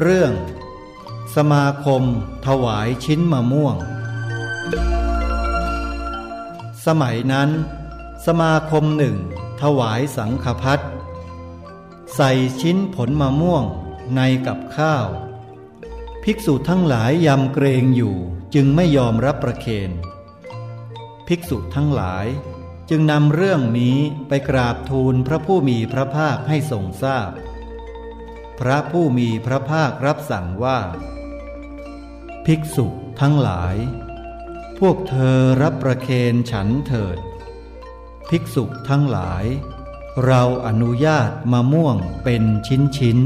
เรื่องสมาคมถวายชิ้นมะม่วง สมัยนั้น สมาคมหนึ่งถวายสังฆพัดใส่ชิ้นผลมะม่วงในกับข้าว ภิกษุทั้งหลายยำเกรงอยู่จึงไม่ยอมรับประเคนภิกษุทั้งหลายจึงนำเรื่องนี้ไปกราบทูลพระผู้มีพระภาคให้ทรงทราบพ พระผู้มีพระภาครับสั่งว่า ภิกษุทั้งหลาย พวกเธอรับประเคนฉันเถิด ภิกษุทั้งหลาย เราอนุญาตมะม่วงเป็นชิ้นชิ้น